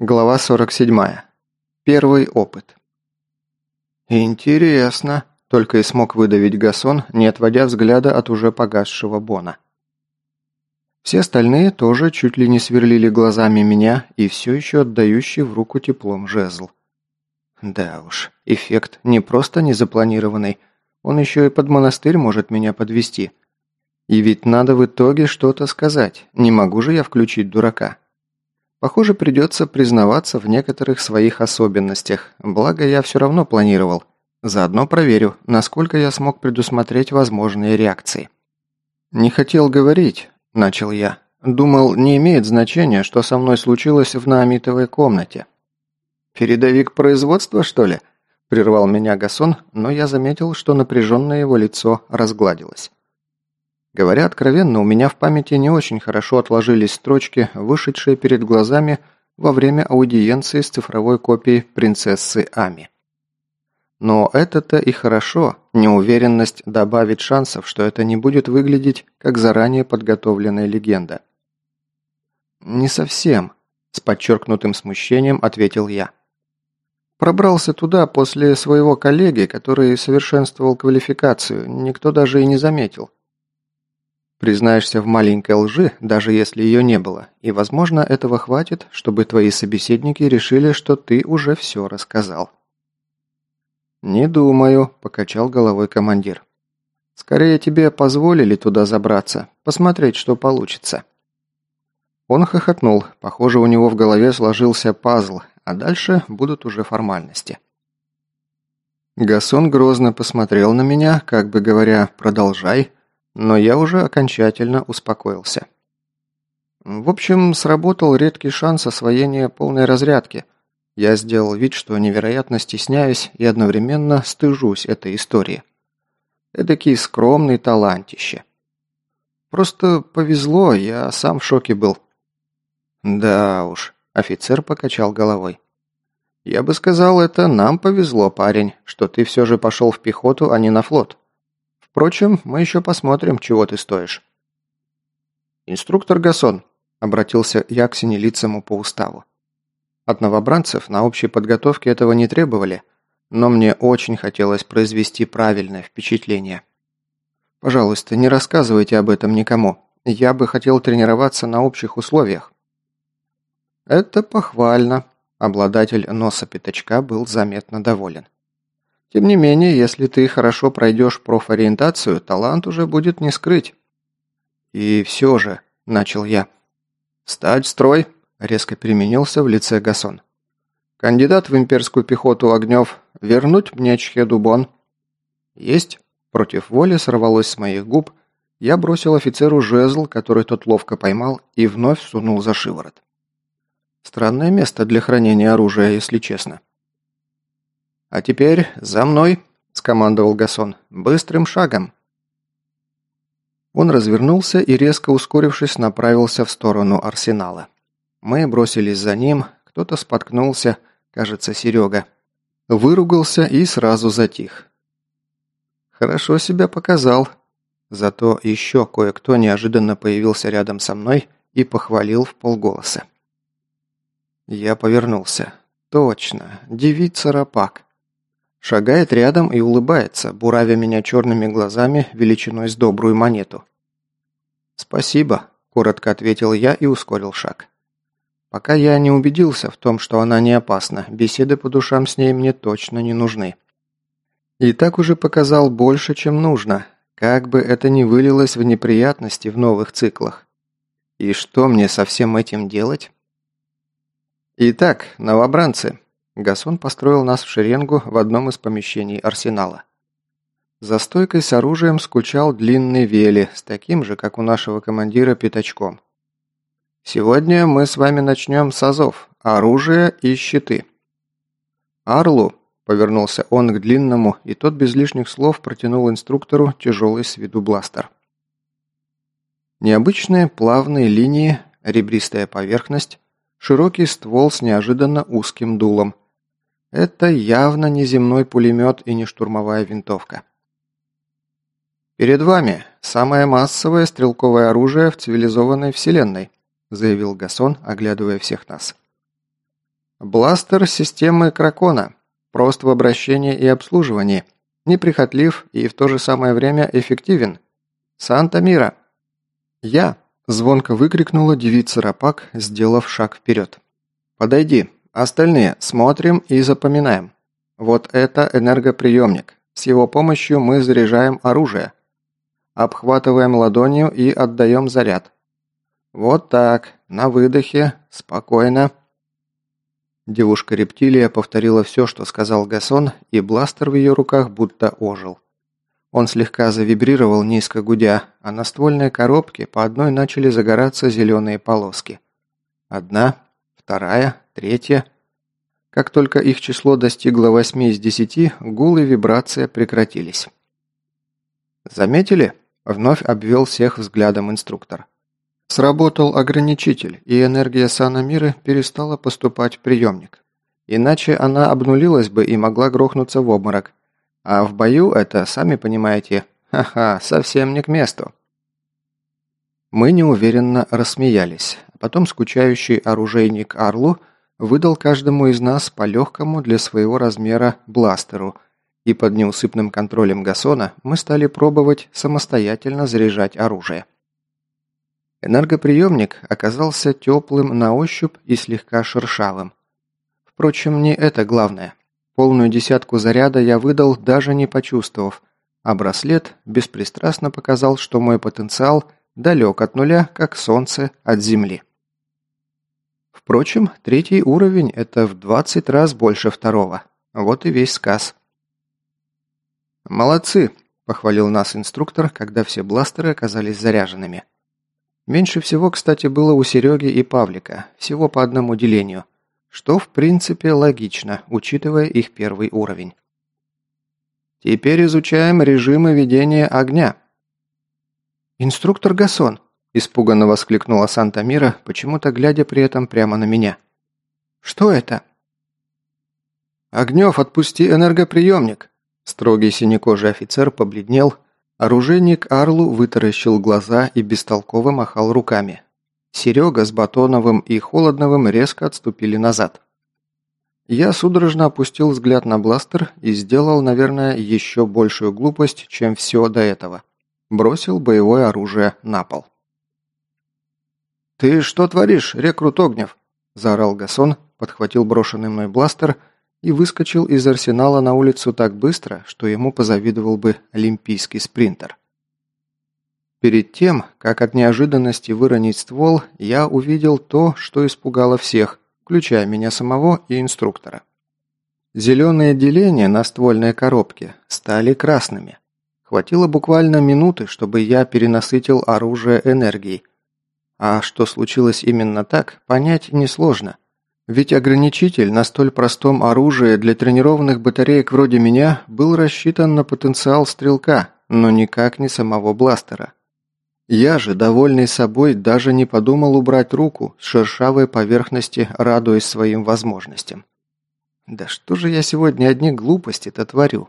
Глава 47. Первый опыт. «Интересно», – только и смог выдавить Гасон, не отводя взгляда от уже погасшего Бона. Все остальные тоже чуть ли не сверлили глазами меня и все еще отдающий в руку теплом жезл. Да уж, эффект не просто незапланированный, он еще и под монастырь может меня подвести. И ведь надо в итоге что-то сказать, не могу же я включить дурака. Похоже, придется признаваться в некоторых своих особенностях, благо я все равно планировал. Заодно проверю, насколько я смог предусмотреть возможные реакции. «Не хотел говорить», – начал я. «Думал, не имеет значения, что со мной случилось в наамитовой комнате». «Передовик производства, что ли?» – прервал меня Гасон, но я заметил, что напряженное его лицо разгладилось. Говоря откровенно, у меня в памяти не очень хорошо отложились строчки, вышедшие перед глазами во время аудиенции с цифровой копией принцессы Ами. Но это-то и хорошо, неуверенность добавит шансов, что это не будет выглядеть как заранее подготовленная легенда. «Не совсем», – с подчеркнутым смущением ответил я. Пробрался туда после своего коллеги, который совершенствовал квалификацию, никто даже и не заметил. Признаешься в маленькой лжи, даже если ее не было, и, возможно, этого хватит, чтобы твои собеседники решили, что ты уже все рассказал. «Не думаю», – покачал головой командир. «Скорее тебе позволили туда забраться, посмотреть, что получится». Он хохотнул, похоже, у него в голове сложился пазл, а дальше будут уже формальности. Гасон грозно посмотрел на меня, как бы говоря «продолжай», но я уже окончательно успокоился. В общем, сработал редкий шанс освоения полной разрядки. Я сделал вид, что невероятно стесняюсь и одновременно стыжусь этой истории. Эдакий скромный талантище. Просто повезло, я сам в шоке был. Да уж, офицер покачал головой. Я бы сказал, это нам повезло, парень, что ты все же пошел в пехоту, а не на флот. Впрочем, мы еще посмотрим, чего ты стоишь». «Инструктор Гасон», – обратился я к синелицему по уставу. От новобранцев на общей подготовке этого не требовали, но мне очень хотелось произвести правильное впечатление. Пожалуйста, не рассказывайте об этом никому. Я бы хотел тренироваться на общих условиях. Это похвально. Обладатель носа пятачка был заметно доволен. Тем не менее, если ты хорошо пройдешь профориентацию, талант уже будет не скрыть. И все же, начал я. Стать строй, резко переменился в лице Гасон. Кандидат в имперскую пехоту Огнев, вернуть мне Чхедубон. Есть. Против воли сорвалось с моих губ. Я бросил офицеру жезл, который тот ловко поймал, и вновь сунул за шиворот. Странное место для хранения оружия, если честно. «А теперь за мной!» – скомандовал Гасон. «Быстрым шагом!» Он развернулся и, резко ускорившись, направился в сторону арсенала. Мы бросились за ним, кто-то споткнулся, кажется, Серега. Выругался и сразу затих. Хорошо себя показал. Зато еще кое-кто неожиданно появился рядом со мной и похвалил в полголоса. Я повернулся. Точно, девица Рапак. Шагает рядом и улыбается, буравя меня черными глазами величиной с добрую монету. «Спасибо», – коротко ответил я и ускорил шаг. Пока я не убедился в том, что она не опасна, беседы по душам с ней мне точно не нужны. И так уже показал больше, чем нужно, как бы это ни вылилось в неприятности в новых циклах. И что мне со всем этим делать? Итак, новобранцы, Гасон построил нас в шеренгу в одном из помещений арсенала. За стойкой с оружием скучал длинный вели, с таким же, как у нашего командира, пятачком. «Сегодня мы с вами начнем с азов, оружие и щиты». «Арлу», – повернулся он к длинному, и тот без лишних слов протянул инструктору тяжелый с виду бластер. Необычные плавные линии, ребристая поверхность, широкий ствол с неожиданно узким дулом – это явно не земной пулемет и не штурмовая винтовка. «Перед вами самое массовое стрелковое оружие в цивилизованной вселенной», заявил Гасон, оглядывая всех нас. Бластер системы Кракона. Прост в обращении и обслуживании. Неприхотлив и в то же самое время эффективен. Санта Мира. Я, звонко выкрикнула девица Рапак, сделав шаг вперед. Подойди. Остальные смотрим и запоминаем. Вот это энергоприемник. С его помощью мы заряжаем оружие. Обхватываем ладонью и отдаем заряд. Вот так, на выдохе, спокойно. Девушка-рептилия повторила все, что сказал Гасон, и бластер в ее руках будто ожил. Он слегка завибрировал, низко гудя, а на ствольной коробке по одной начали загораться зеленые полоски. Одна, вторая, третья. Как только их число достигло восьми из десяти, гул и вибрация прекратились. «Заметили?» – вновь обвел всех взглядом инструктор. Сработал ограничитель, и энергия Санамиры перестала поступать в приемник. Иначе она обнулилась бы и могла грохнуться в обморок. А в бою это, сами понимаете, ха-ха, совсем не к месту. Мы неуверенно рассмеялись. Потом скучающий оружейник Арлу выдал каждому из нас по легкому для своего размера бластеру, и под неусыпным контролем Гасона мы стали пробовать самостоятельно заряжать оружие. Энергоприемник оказался теплым на ощупь и слегка шершавым. Впрочем, не это главное. Полную десятку заряда я выдал, даже не почувствовав, а браслет беспристрастно показал, что мой потенциал далек от нуля, как солнце от земли. Впрочем, третий уровень – это в 20 раз больше второго. Вот и весь сказ. «Молодцы!» – похвалил нас инструктор, когда все бластеры оказались заряженными. Меньше всего, кстати, было у Сереги и Павлика, всего по одному делению, что в принципе логично, учитывая их первый уровень. Теперь изучаем режимы ведения огня. «Инструктор Гасон!» – испуганно воскликнула Санта-Мира, почему-то глядя при этом прямо на меня. «Что это?» «Огнев, отпусти энергоприемник!» Строгий синекожий офицер побледнел, Оружейник Арлу вытаращил глаза и бестолково махал руками. Серега с Батоновым и Холодновым резко отступили назад. Я судорожно опустил взгляд на бластер и сделал, наверное, еще большую глупость, чем все до этого. Бросил боевое оружие на пол. «Ты что творишь, рекрут Огнев?» – заорал Гасон, подхватил брошенный мной бластер и выскочил из арсенала на улицу так быстро, что ему позавидовал бы олимпийский спринтер. Перед тем, как от неожиданности выронить ствол, я увидел то, что испугало всех, включая меня самого и инструктора. Зеленые деления на ствольной коробке стали красными. Хватило буквально минуты, чтобы я перенасытил оружие энергией. А что случилось именно так, понять несложно – ведь ограничитель на столь простом оружии для тренированных батареек вроде меня был рассчитан на потенциал стрелка, но никак не самого бластера. Я же, довольный собой, даже не подумал убрать руку с шершавой поверхности, радуясь своим возможностям. Да что же я сегодня одни глупости-то творю?